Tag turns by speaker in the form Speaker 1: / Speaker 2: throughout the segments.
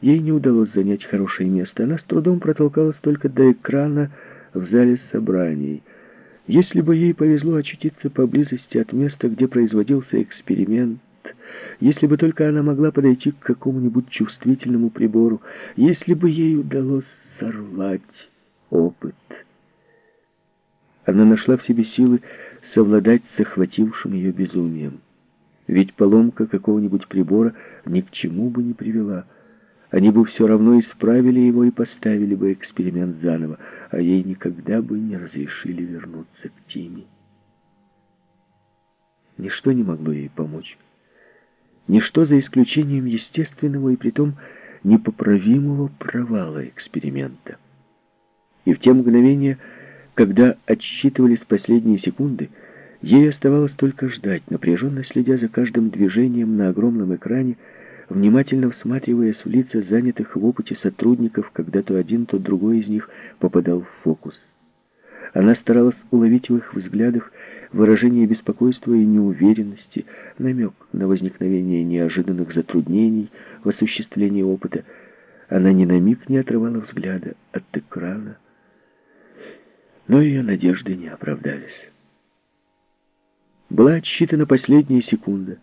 Speaker 1: ей не удалось занять хорошее место. Она с трудом протолкалась только до экрана в зале собраний. Если бы ей повезло очутиться поблизости от места, где производился эксперимент, если бы только она могла подойти к какому-нибудь чувствительному прибору, если бы ей удалось сорвать опыт. Она нашла в себе силы совладать с охватившим ее безумием. Ведь поломка какого-нибудь прибора ни к чему бы не привела. Они бы все равно исправили его и поставили бы эксперимент заново, а ей никогда бы не разрешили вернуться к Тиме. Ничто не могло ей помочь. Ничто за исключением естественного и притом непоправимого провала эксперимента. И в те мгновения, когда отсчитывались последние секунды, ей оставалось только ждать, напряженно следя за каждым движением на огромном экране, внимательно всматриваясь в лица занятых в опыте сотрудников, когда то один, то другой из них попадал в фокус. Она старалась уловить в их взглядах выражение беспокойства и неуверенности, намек на возникновение неожиданных затруднений в осуществлении опыта. Она ни на миг не отрывала взгляда от экрана, но ее надежды не оправдались. Была отсчитана последняя секунда,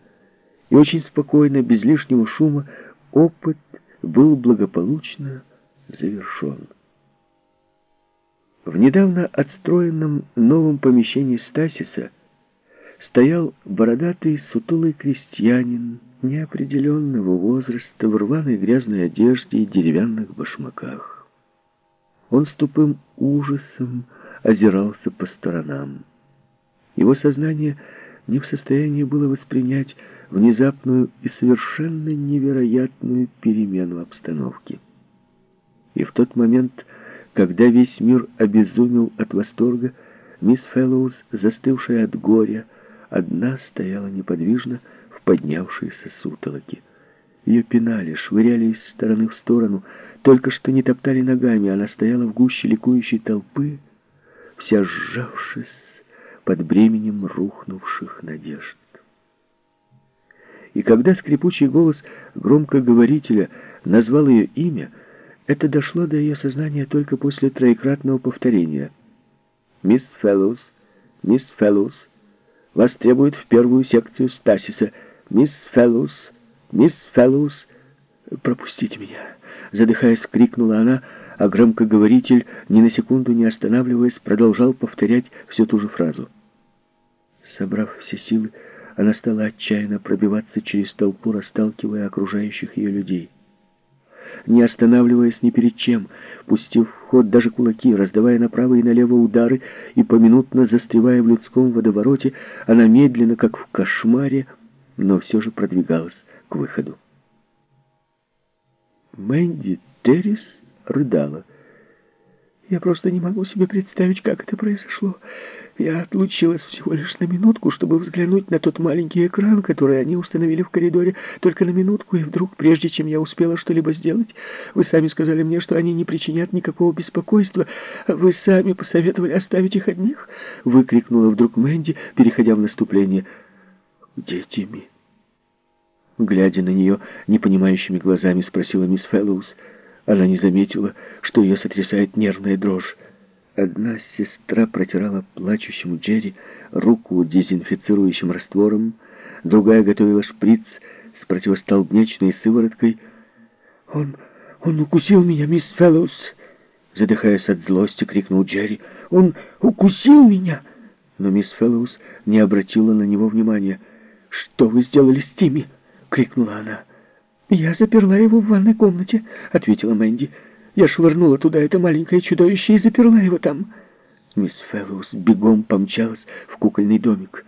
Speaker 1: и очень спокойно, без лишнего шума, опыт был благополучно завершен. В недавно отстроенном новом помещении Стасиса стоял бородатый сутулый крестьянин неопределенного возраста в рваной грязной одежде и деревянных башмаках. Он с тупым ужасом озирался по сторонам. Его сознание не в состоянии было воспринять внезапную и совершенно невероятную перемену обстановки. И в тот момент, когда весь мир обезумел от восторга, мисс Фэллоуз, застывшая от горя, одна стояла неподвижно в поднявшейся сутолоке. Ее пинали, швыряли из стороны в сторону, только что не топтали ногами, она стояла в гуще ликующей толпы, вся сжавшись под бременем рухнувших надежд. И когда скрипучий голос громкоговорителя назвал ее имя, это дошло до ее сознания только после троекратного повторения. «Мисс Фэллоус, мисс Фэллоус, вас требуют в первую секцию Стасиса. Мисс Фэллоус, мисс Фэллоус, пропустите меня!» Задыхаясь, крикнула она, а громкоговоритель, ни на секунду не останавливаясь, продолжал повторять всю ту же фразу. Собрав все силы, она стала отчаянно пробиваться через толпу, расталкивая окружающих ее людей. Не останавливаясь ни перед чем, пустив в ход даже кулаки, раздавая направо и налево удары и поминутно застревая в людском водовороте, она медленно, как в кошмаре, но все же продвигалась к выходу. Мэнди Террис рыдала. Я просто не могу себе представить, как это произошло. Я отлучилась всего лишь на минутку, чтобы взглянуть на тот маленький экран, который они установили в коридоре, только на минутку, и вдруг, прежде чем я успела что-либо сделать, вы сами сказали мне, что они не причинят никакого беспокойства. Вы сами посоветовали оставить их одних? Выкрикнула вдруг Мэнди, переходя в наступление. Где Тимми? Глядя на нее непонимающими глазами, спросила мисс Фэллоус. Она не заметила, что ее сотрясает нервная дрожь. Одна сестра протирала плачущему Джерри руку дезинфицирующим раствором, другая готовила шприц с противостолбнячной сывороткой. «Он... он укусил меня, мисс Фэллоус!» Задыхаясь от злости, крикнул Джерри. «Он укусил меня!» Но мисс Фэллоус не обратила на него внимания. «Что вы сделали с Тимми?» — крикнула она. «Я заперла его в ванной комнате», — ответила Мэнди. «Я швырнула туда это маленькое чудовище и заперла его там». Мисс Фэллоус бегом помчалась в кукольный домик.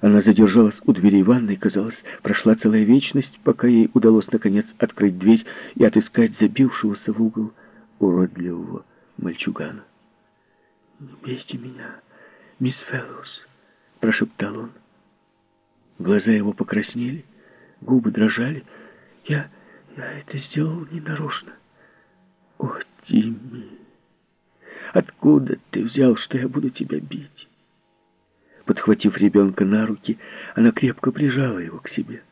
Speaker 1: Она задержалась у дверей ванной, казалось, прошла целая вечность, пока ей удалось, наконец, открыть дверь и отыскать забившегося в угол уродливого мальчугана. «Не бейте меня, мисс Фэллоус», — прошептал он. Глаза его покраснели, губы дрожали, я... я это сделал ненарочно. О, Тимми, откуда ты взял, что я буду тебя бить? Подхватив ребенка на руки, она крепко прижала его к себе.